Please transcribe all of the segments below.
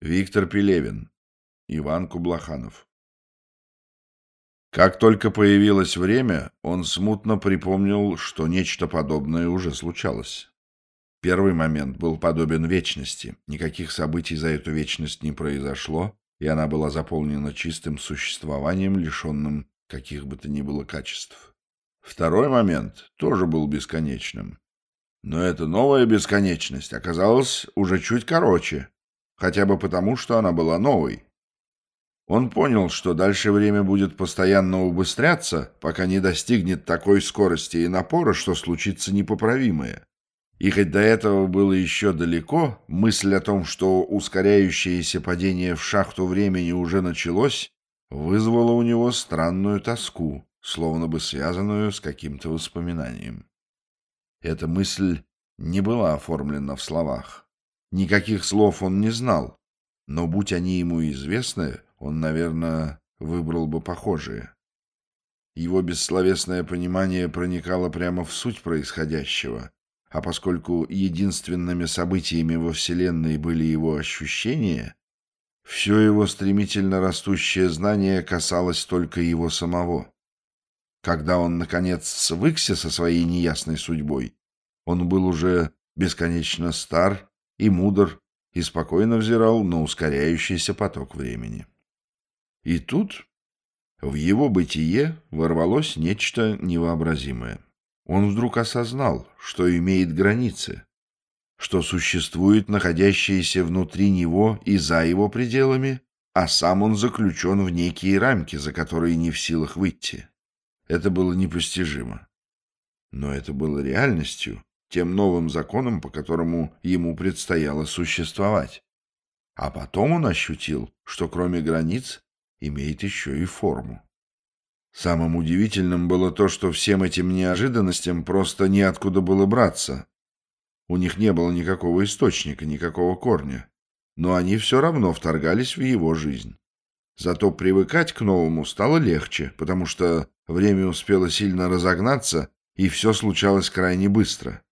Виктор Пелевин. Иван Кублаханов. Как только появилось время, он смутно припомнил, что нечто подобное уже случалось. Первый момент был подобен вечности. Никаких событий за эту вечность не произошло, и она была заполнена чистым существованием, лишенным каких бы то ни было качеств. Второй момент тоже был бесконечным. Но эта новая бесконечность оказалась уже чуть короче, хотя бы потому, что она была новой. Он понял, что дальше время будет постоянно убыстряться, пока не достигнет такой скорости и напора, что случится непоправимое. И хоть до этого было еще далеко, мысль о том, что ускоряющееся падение в шахту времени уже началось, вызвала у него странную тоску, словно бы связанную с каким-то воспоминанием. Эта мысль не была оформлена в словах. Никаких слов он не знал, но будь они ему известны, он, наверное, выбрал бы похожие. Его бессловесное понимание проникало прямо в суть происходящего, а поскольку единственными событиями во Вселенной были его ощущения, все его стремительно растущее знание касалось только его самого. Когда он, наконец, свыкся со своей неясной судьбой, он был уже бесконечно стар и мудр, и спокойно взирал на ускоряющийся поток времени. И тут в его бытие ворвалось нечто невообразимое. Он вдруг осознал, что имеет границы, что существует находящееся внутри него и за его пределами, а сам он заключен в некие рамки, за которые не в силах выйти. Это было непостижимо. Но это было реальностью, тем новым законом, по которому ему предстояло существовать. А потом он ощутил, что кроме границ имеет еще и форму. Самым удивительным было то, что всем этим неожиданностям просто неоткуда было браться. У них не было никакого источника, никакого корня, но они все равно вторгались в его жизнь. Зато привыкать к новому стало легче, потому что время успело сильно разогнаться, и все случалось крайне быстро.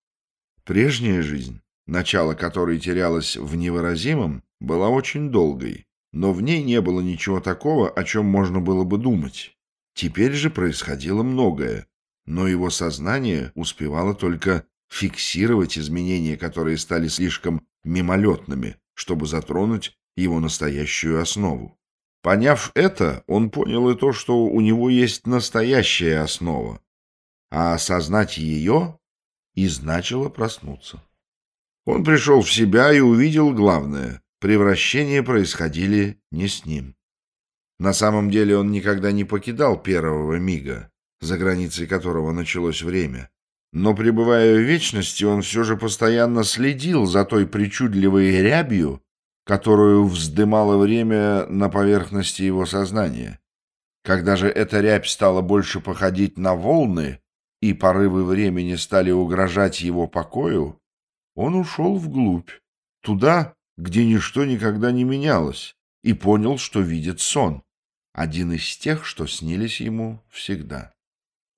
Прежняя жизнь, начало которой терялось в невыразимом, была очень долгой, но в ней не было ничего такого, о чем можно было бы думать. Теперь же происходило многое, но его сознание успевало только фиксировать изменения, которые стали слишком мимолетными, чтобы затронуть его настоящую основу. Поняв это, он понял и то, что у него есть настоящая основа, а осознать ее и значило проснуться. Он пришел в себя и увидел главное — превращения происходили не с ним. На самом деле он никогда не покидал первого мига, за границей которого началось время. Но, пребывая в вечности, он все же постоянно следил за той причудливой рябью, которую вздымало время на поверхности его сознания. Когда же эта рябь стала больше походить на волны, и порывы времени стали угрожать его покою, он ушел вглубь, туда, где ничто никогда не менялось, и понял, что видит сон, один из тех, что снились ему всегда.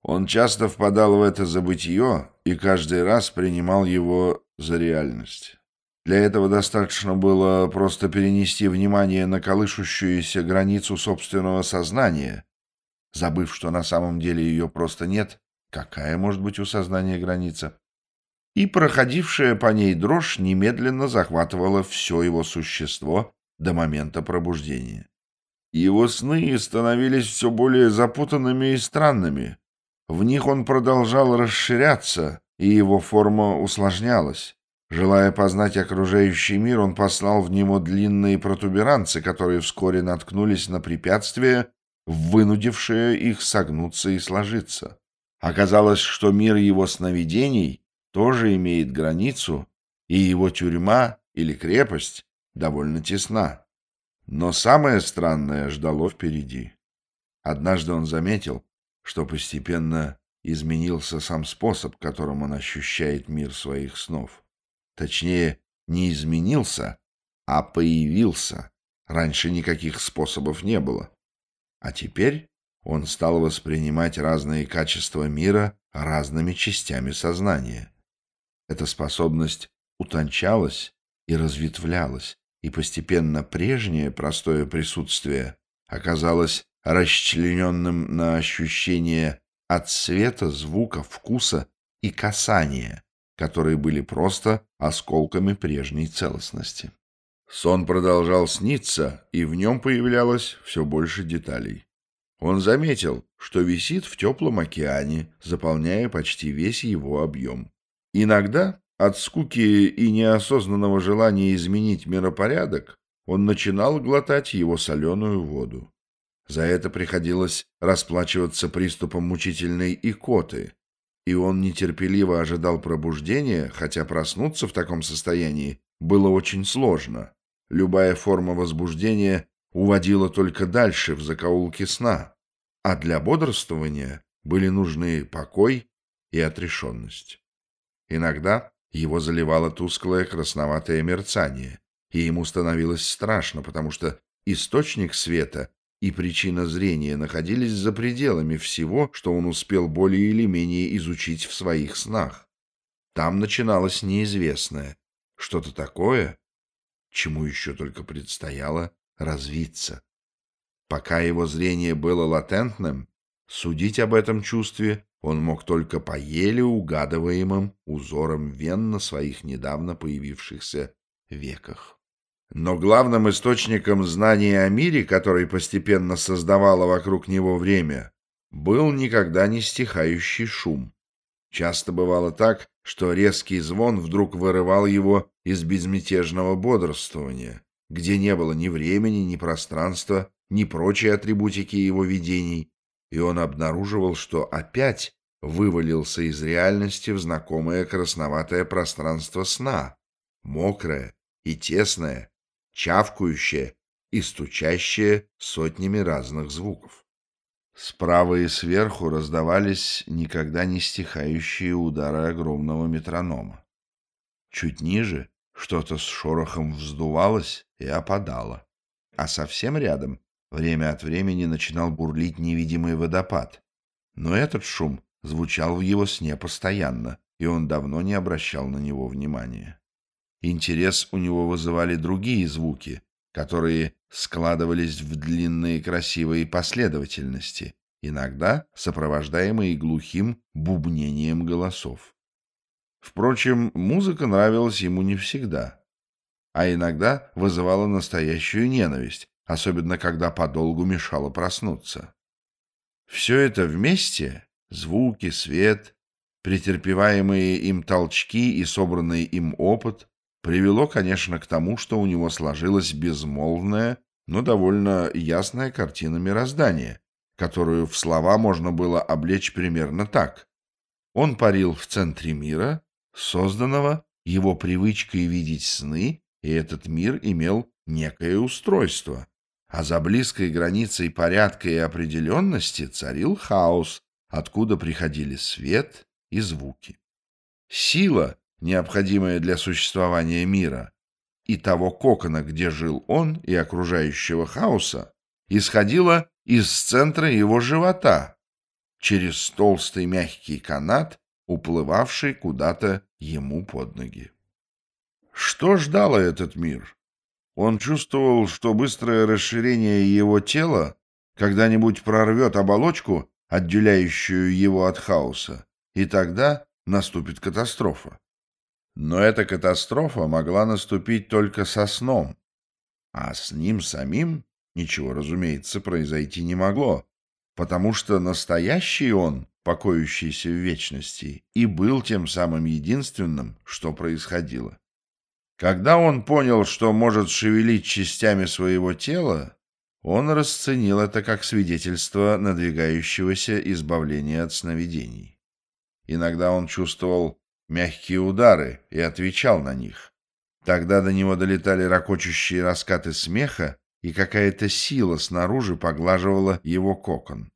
Он часто впадал в это забытье и каждый раз принимал его за реальность. Для этого достаточно было просто перенести внимание на колышущуюся границу собственного сознания, забыв, что на самом деле ее просто нет, Какая может быть у сознания граница? И проходившая по ней дрожь немедленно захватывала все его существо до момента пробуждения. Его сны становились все более запутанными и странными. В них он продолжал расширяться, и его форма усложнялась. Желая познать окружающий мир, он послал в него длинные протуберанцы, которые вскоре наткнулись на препятствие, вынудившее их согнуться и сложиться. Оказалось, что мир его сновидений тоже имеет границу, и его тюрьма или крепость довольно тесна. Но самое странное ждало впереди. Однажды он заметил, что постепенно изменился сам способ, которым он ощущает мир своих снов. Точнее, не изменился, а появился. Раньше никаких способов не было. А теперь он стал воспринимать разные качества мира разными частями сознания. Эта способность утончалась и разветвлялась, и постепенно прежнее простое присутствие оказалось расчлененным на ощущения от света, звука, вкуса и касания, которые были просто осколками прежней целостности. Сон продолжал сниться, и в нем появлялось все больше деталей. Он заметил, что висит в теплом океане, заполняя почти весь его объем. Иногда, от скуки и неосознанного желания изменить миропорядок, он начинал глотать его соленую воду. За это приходилось расплачиваться приступом мучительной икоты, и он нетерпеливо ожидал пробуждения, хотя проснуться в таком состоянии было очень сложно. Любая форма возбуждения уводила только дальше, в закоулки сна, а для бодрствования были нужны покой и отрешенность. Иногда его заливало тусклое красноватое мерцание, и ему становилось страшно, потому что источник света и причина зрения находились за пределами всего, что он успел более или менее изучить в своих снах. Там начиналось неизвестное, что-то такое, чему еще только предстояло развиться. Пока его зрение было латентным, судить об этом чувстве он мог только по еле угадываемым узорам вен на своих недавно появившихся веках. Но главным источником знания о мире, который постепенно создавало вокруг него время, был никогда не стихающий шум. Часто бывало так, что резкий звон вдруг вырывал его из безмятежного бодрствования, где не было ни времени, ни пространства, ни прочей атрибутики его видений, и он обнаруживал, что опять вывалился из реальности в знакомое красноватое пространство сна, мокрое и тесное, чавкающее и стучащее сотнями разных звуков. Справа и сверху раздавались никогда не стихающие удары огромного метронома. Чуть ниже что-то с шорохом вздувалось и опадало, а совсем рядом время от времени начинал бурлить невидимый водопад. Но этот шум звучал в его сне постоянно, и он давно не обращал на него внимания. Интерес у него вызывали другие звуки, которые складывались в длинные красивые последовательности, иногда сопровождаемые глухим бубнением голосов. Впрочем, музыка нравилась ему не всегда, а иногда вызывала настоящую ненависть, особенно когда подолгу мешало проснуться. Все это вместе — звуки, свет, претерпеваемые им толчки и собранный им опыт привело, конечно, к тому, что у него сложилась безмолвная, но довольно ясная картина мироздания, которую в слова можно было облечь примерно так. Он парил в центре мира, созданного его привычкой видеть сны, и этот мир имел некое устройство. А за близкой границей порядка и определенности царил хаос, откуда приходили свет и звуки. Сила, необходимое для существования мира, и того кокона, где жил он, и окружающего хаоса, исходила из центра его живота, через толстый мягкий канат, уплывавший куда-то ему под ноги. Что ждало этот мир? Он чувствовал, что быстрое расширение его тела когда-нибудь прорвет оболочку, отделяющую его от хаоса, и тогда наступит катастрофа. Но эта катастрофа могла наступить только со сном, а с ним самим ничего, разумеется, произойти не могло, потому что настоящий он, покоящийся в вечности, и был тем самым единственным, что происходило. Когда он понял, что может шевелить частями своего тела, он расценил это как свидетельство надвигающегося избавления от сновидений. Иногда он чувствовал мягкие удары и отвечал на них. Тогда до него долетали ракочущие раскаты смеха, и какая-то сила снаружи поглаживала его кокон.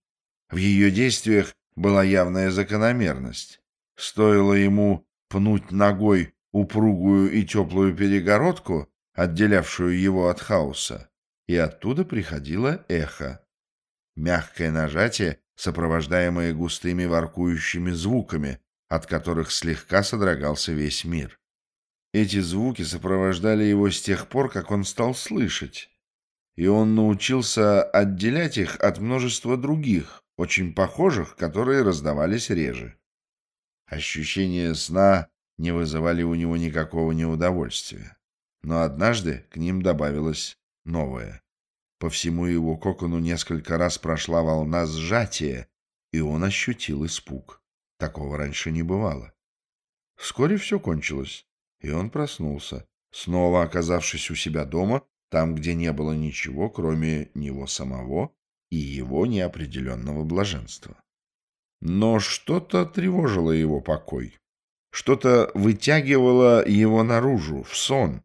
В ее действиях была явная закономерность. Стоило ему пнуть ногой упругую и теплую перегородку, отделявшую его от хаоса, и оттуда приходило эхо. Мягкое нажатие, сопровождаемое густыми воркующими звуками, от которых слегка содрогался весь мир. Эти звуки сопровождали его с тех пор, как он стал слышать, и он научился отделять их от множества других, очень похожих, которые раздавались реже. Ощущения сна не вызывали у него никакого неудовольствия, но однажды к ним добавилось новое. По всему его кокону несколько раз прошла волна сжатия, и он ощутил испуг. Такого раньше не бывало. Вскоре все кончилось, и он проснулся, снова оказавшись у себя дома, там, где не было ничего, кроме него самого и его неопределенного блаженства. Но что-то тревожило его покой, что-то вытягивало его наружу, в сон,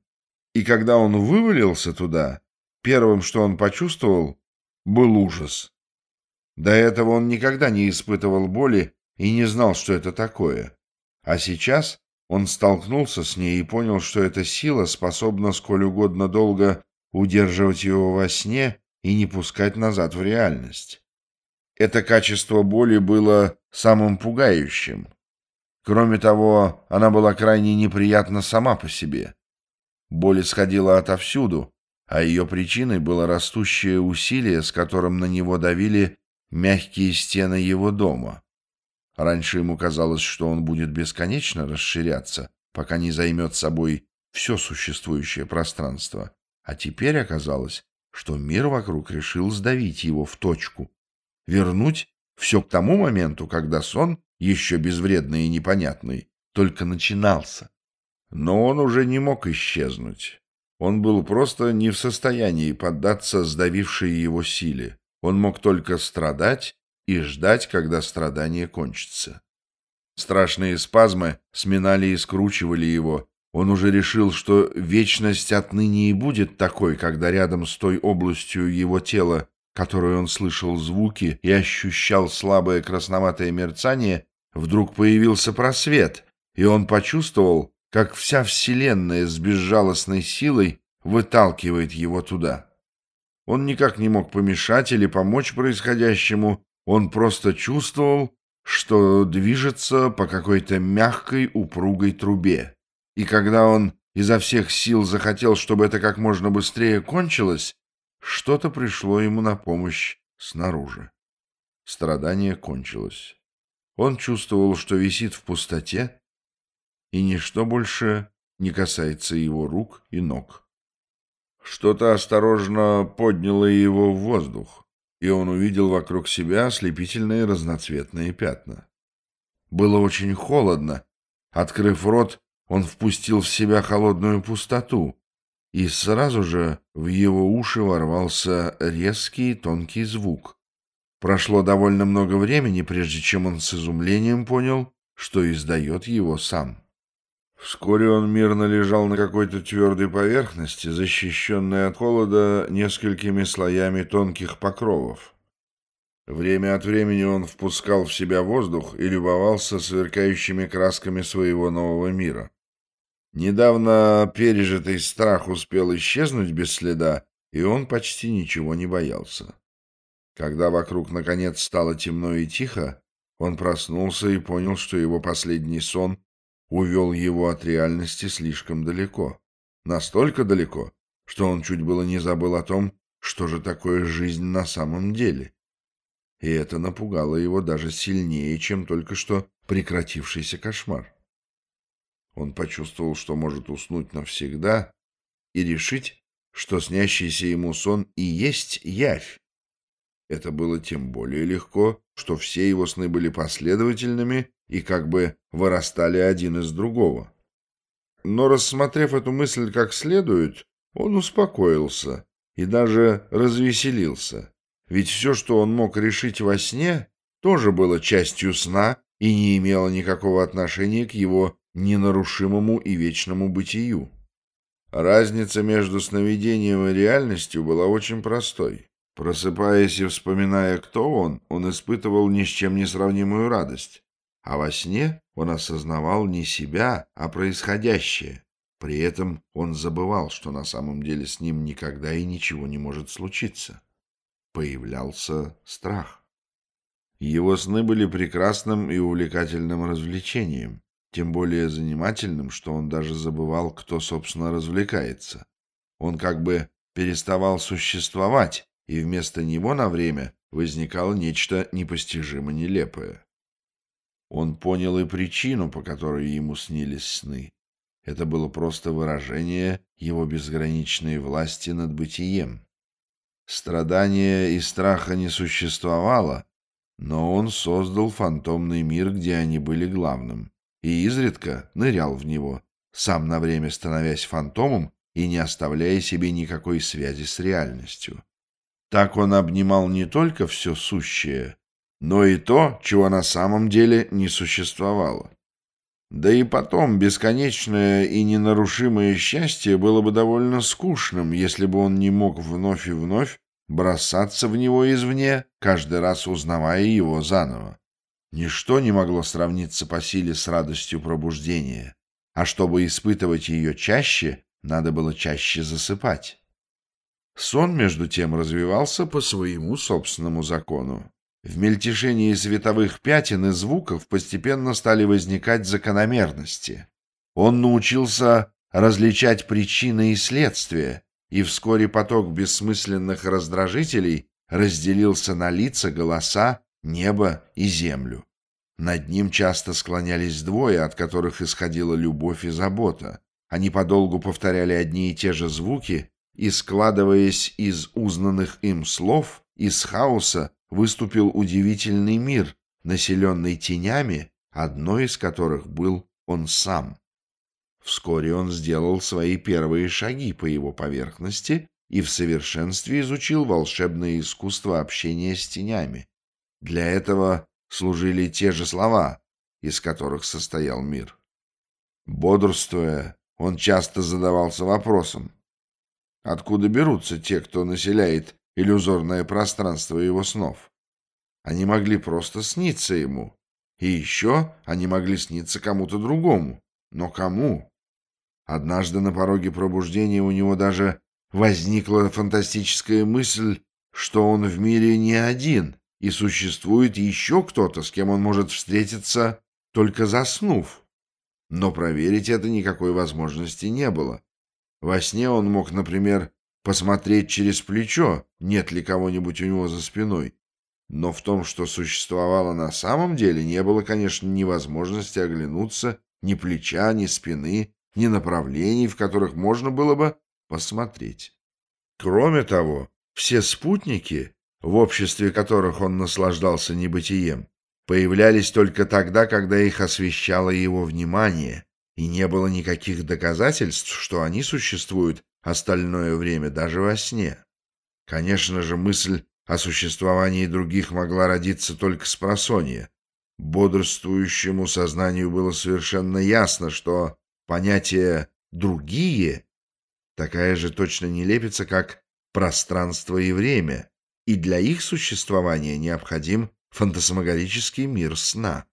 и когда он вывалился туда, первым, что он почувствовал, был ужас. До этого он никогда не испытывал боли и не знал, что это такое. А сейчас он столкнулся с ней и понял, что эта сила способна сколь угодно долго удерживать его во сне и не пускать назад в реальность. Это качество боли было самым пугающим. Кроме того, она была крайне неприятна сама по себе. Боль исходила отовсюду, а ее причиной было растущее усилие, с которым на него давили мягкие стены его дома. Раньше ему казалось, что он будет бесконечно расширяться, пока не займет собой все существующее пространство. А теперь оказалось, что мир вокруг решил сдавить его в точку, вернуть все к тому моменту, когда сон, еще безвредный и непонятный, только начинался. Но он уже не мог исчезнуть. Он был просто не в состоянии поддаться сдавившей его силе. Он мог только страдать и ждать, когда страдание кончится. Страшные спазмы сминали и скручивали его. Он уже решил, что вечность отныне и будет такой, когда рядом с той областью его тела, которой он слышал звуки и ощущал слабое красноватое мерцание, вдруг появился просвет, и он почувствовал, как вся Вселенная с безжалостной силой выталкивает его туда. Он никак не мог помешать или помочь происходящему, он просто чувствовал, что движется по какой-то мягкой упругой трубе. И когда он изо всех сил захотел, чтобы это как можно быстрее кончилось, что-то пришло ему на помощь снаружи. Страдание кончилось. Он чувствовал, что висит в пустоте, и ничто больше не касается его рук и ног. Что-то осторожно подняло его в воздух и он увидел вокруг себя ослепительные разноцветные пятна. Было очень холодно. Открыв рот, он впустил в себя холодную пустоту, и сразу же в его уши ворвался резкий тонкий звук. Прошло довольно много времени, прежде чем он с изумлением понял, что издает его сам. Вскоре он мирно лежал на какой-то твердой поверхности, защищенной от холода несколькими слоями тонких покровов. Время от времени он впускал в себя воздух и любовался сверкающими красками своего нового мира. Недавно пережитый страх успел исчезнуть без следа, и он почти ничего не боялся. Когда вокруг наконец стало темно и тихо, он проснулся и понял, что его последний сон увел его от реальности слишком далеко. Настолько далеко, что он чуть было не забыл о том, что же такое жизнь на самом деле. И это напугало его даже сильнее, чем только что прекратившийся кошмар. Он почувствовал, что может уснуть навсегда и решить, что снящийся ему сон и есть явь. Это было тем более легко, что все его сны были последовательными и как бы вырастали один из другого. Но, рассмотрев эту мысль как следует, он успокоился и даже развеселился. Ведь все, что он мог решить во сне, тоже было частью сна и не имело никакого отношения к его ненарушимому и вечному бытию. Разница между сновидением и реальностью была очень простой. Просыпаясь и вспоминая, кто он, он испытывал ни с чем не сравнимую радость. А во сне он осознавал не себя, а происходящее. При этом он забывал, что на самом деле с ним никогда и ничего не может случиться. Появлялся страх. Его сны были прекрасным и увлекательным развлечением. Тем более занимательным, что он даже забывал, кто, собственно, развлекается. Он как бы переставал существовать, и вместо него на время возникало нечто непостижимо нелепое. Он понял и причину, по которой ему снились сны. Это было просто выражение его безграничной власти над бытием. Страдания и страха не существовало, но он создал фантомный мир, где они были главным, и изредка нырял в него, сам на время становясь фантомом и не оставляя себе никакой связи с реальностью. Так он обнимал не только все сущее, но и то, чего на самом деле не существовало. Да и потом, бесконечное и ненарушимое счастье было бы довольно скучным, если бы он не мог вновь и вновь бросаться в него извне, каждый раз узнавая его заново. Ничто не могло сравниться по силе с радостью пробуждения, а чтобы испытывать ее чаще, надо было чаще засыпать. Сон, между тем, развивался по своему собственному закону. В мельтешении световых пятен и звуков постепенно стали возникать закономерности. Он научился различать причины и следствия, и вскоре поток бессмысленных раздражителей разделился на лица, голоса, небо и землю. Над ним часто склонялись двое, от которых исходила любовь и забота. Они подолгу повторяли одни и те же звуки, и, складываясь из узнанных им слов, из хаоса выступил удивительный мир, населенный тенями, одной из которых был он сам. Вскоре он сделал свои первые шаги по его поверхности и в совершенстве изучил волшебное искусство общения с тенями. Для этого служили те же слова, из которых состоял мир. Бодрствуя, он часто задавался вопросом, откуда берутся те, кто населяет иллюзорное пространство его снов. Они могли просто сниться ему. И еще они могли сниться кому-то другому. Но кому? Однажды на пороге пробуждения у него даже возникла фантастическая мысль, что он в мире не один, и существует еще кто-то, с кем он может встретиться, только заснув. Но проверить это никакой возможности не было. Во сне он мог, например, посмотреть через плечо, нет ли кого-нибудь у него за спиной. Но в том, что существовало на самом деле, не было, конечно, ни возможности оглянуться, ни плеча, ни спины, ни направлений, в которых можно было бы посмотреть. Кроме того, все спутники, в обществе которых он наслаждался небытием, появлялись только тогда, когда их освещало его внимание, и не было никаких доказательств, что они существуют остальное время даже во сне. Конечно же, мысль о существовании других могла родиться только с просонья. Бодрствующему сознанию было совершенно ясно, что понятие «другие» такая же точно нелепица, как пространство и время, и для их существования необходим фантасмагорический мир сна.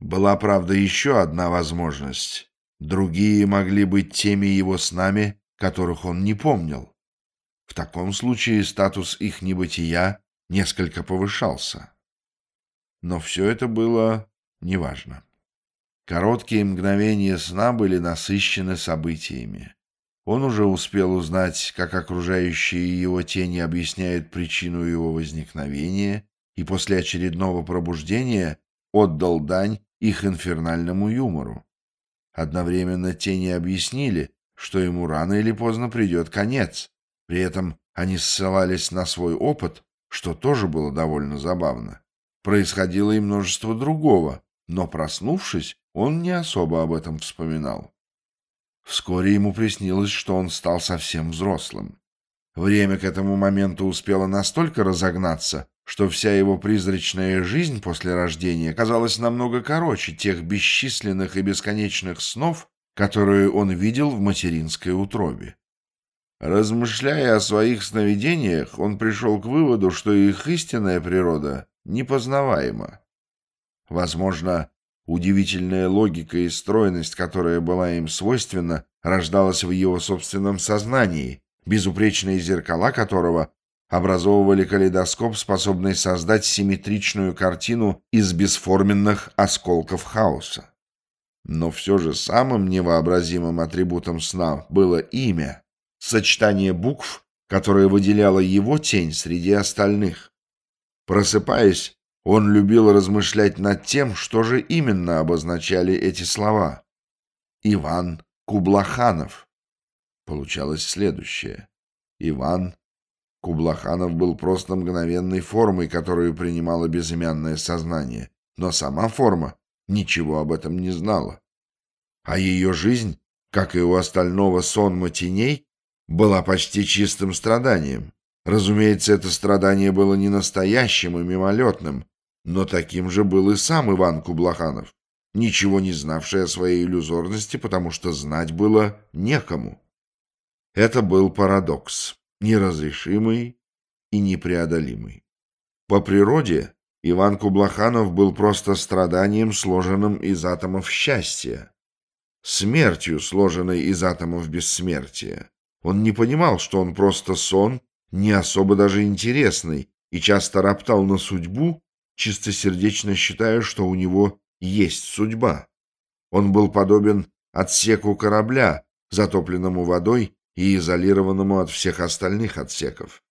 Была, правда, еще одна возможность Другие могли быть теми его снами, которых он не помнил. В таком случае статус их небытия несколько повышался. Но все это было неважно. Короткие мгновения сна были насыщены событиями. Он уже успел узнать, как окружающие его тени объясняют причину его возникновения, и после очередного пробуждения отдал дань их инфернальному юмору. Одновременно тени объяснили, что ему рано или поздно придет конец. При этом они ссылались на свой опыт, что тоже было довольно забавно. Происходило и множество другого, но, проснувшись, он не особо об этом вспоминал. Вскоре ему приснилось, что он стал совсем взрослым. Время к этому моменту успело настолько разогнаться, что вся его призрачная жизнь после рождения казалась намного короче тех бесчисленных и бесконечных снов, которые он видел в материнской утробе. Размышляя о своих сновидениях, он пришел к выводу, что их истинная природа непознаваема. Возможно, удивительная логика и стройность, которая была им свойственна, рождалась в его собственном сознании, безупречные зеркала которого образовывали калейдоскоп, способный создать симметричную картину из бесформенных осколков хаоса. Но все же самым невообразимым атрибутом сна было имя, сочетание букв, которое выделяло его тень среди остальных. Просыпаясь, он любил размышлять над тем, что же именно обозначали эти слова. Иван Кублаханов. Получалось следующее. Иван Кублаханов был просто мгновенной формой, которую принимало безымянное сознание, но сама форма ничего об этом не знала. А ее жизнь, как и у остального сонма теней, была почти чистым страданием. Разумеется, это страдание было не настоящим и мимолетным, но таким же был и сам Иван Кублаханов, ничего не знавший о своей иллюзорности, потому что знать было некому. Это был парадокс неразрешимый и непреодолимый. По природе Иван Кублаханов был просто страданием, сложенным из атомов счастья, смертью, сложенной из атомов бессмертия. Он не понимал, что он просто сон, не особо даже интересный, и часто роптал на судьбу, чистосердечно считая, что у него есть судьба. Он был подобен отсеку корабля, затопленному водой и изолированному от всех остальных отсеков.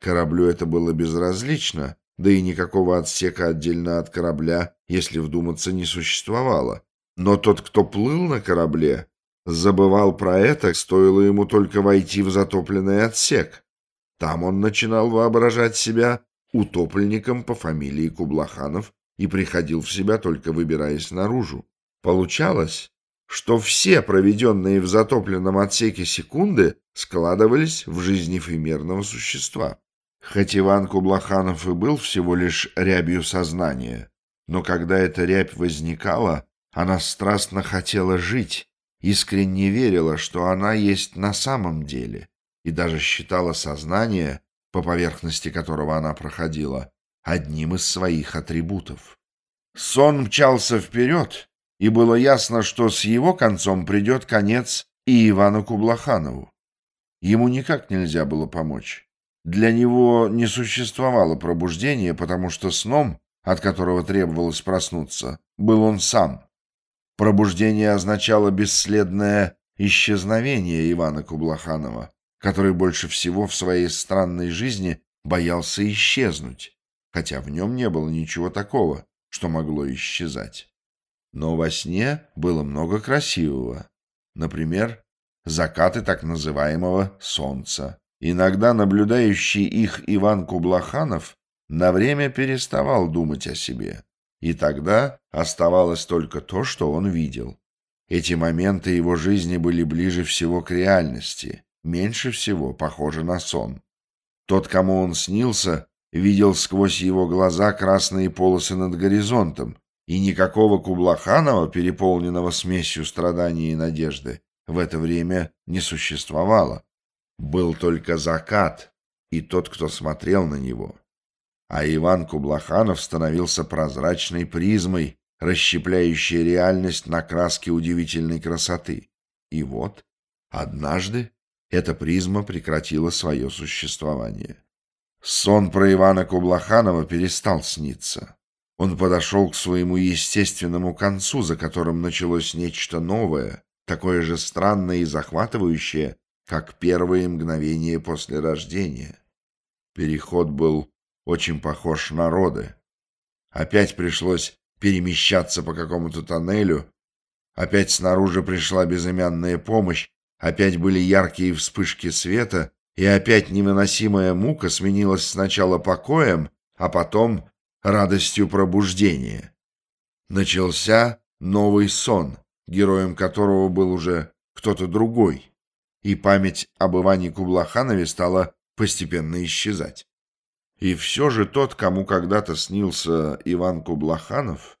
Кораблю это было безразлично, да и никакого отсека отдельно от корабля, если вдуматься, не существовало. Но тот, кто плыл на корабле, забывал про это, стоило ему только войти в затопленный отсек. Там он начинал воображать себя утопленником по фамилии Кублаханов и приходил в себя, только выбираясь наружу. Получалось, что все проведенные в затопленном отсеке секунды складывались в жизнь эфемерного существа. Хоть Иван Кублаханов и был всего лишь рябью сознания, но когда эта рябь возникала, она страстно хотела жить, искренне верила, что она есть на самом деле, и даже считала сознание, по поверхности которого она проходила, одним из своих атрибутов. Сон мчался вперед, и было ясно, что с его концом придет конец и Ивану Кублаханову. Ему никак нельзя было помочь. Для него не существовало пробуждения, потому что сном, от которого требовалось проснуться, был он сам. Пробуждение означало бесследное исчезновение Ивана Кублаханова, который больше всего в своей странной жизни боялся исчезнуть, хотя в нем не было ничего такого, что могло исчезать. Но во сне было много красивого. Например, закаты так называемого солнца. Иногда наблюдающий их Иван Кублаханов на время переставал думать о себе. И тогда оставалось только то, что он видел. Эти моменты его жизни были ближе всего к реальности, меньше всего похожи на сон. Тот, кому он снился, видел сквозь его глаза красные полосы над горизонтом, и никакого Кублаханова, переполненного смесью страданий и надежды, в это время не существовало. Был только закат и тот, кто смотрел на него. А Иван Кублаханов становился прозрачной призмой, расщепляющей реальность на краски удивительной красоты. И вот, однажды, эта призма прекратила свое существование. Сон про Ивана Кублаханова перестал сниться. Он подошел к своему естественному концу, за которым началось нечто новое, такое же странное и захватывающее, как первые мгновения после рождения. Переход был очень похож на роды. Опять пришлось перемещаться по какому-то тоннелю, опять снаружи пришла безымянная помощь, опять были яркие вспышки света, и опять невыносимая мука сменилась сначала покоем, а потом радостью пробуждения. Начался новый сон, героем которого был уже кто-то другой, и память об Иване Кублаханове стала постепенно исчезать. И все же тот, кому когда-то снился Иван Кублаханов,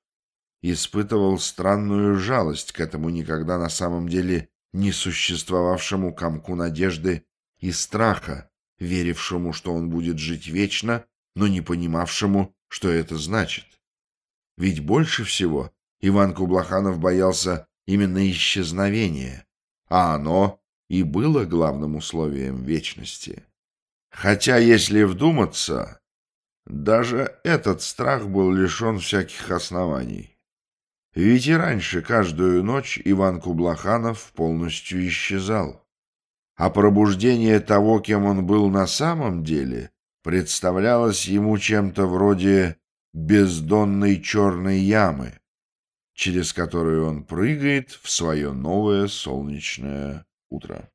испытывал странную жалость к этому никогда на самом деле не существовавшему комку надежды и страха, верившему, что он будет жить вечно, но не понимавшему, что это значит. Ведь больше всего Иван Кублаханов боялся именно исчезновения, а оно и было главным условием вечности. Хотя, если вдуматься, даже этот страх был лишен всяких оснований. Ведь и раньше каждую ночь Иван Кублаханов полностью исчезал. А пробуждение того, кем он был на самом деле, представлялось ему чем-то вроде бездонной черной ямы, через которую он прыгает в свое новое солнечное утро.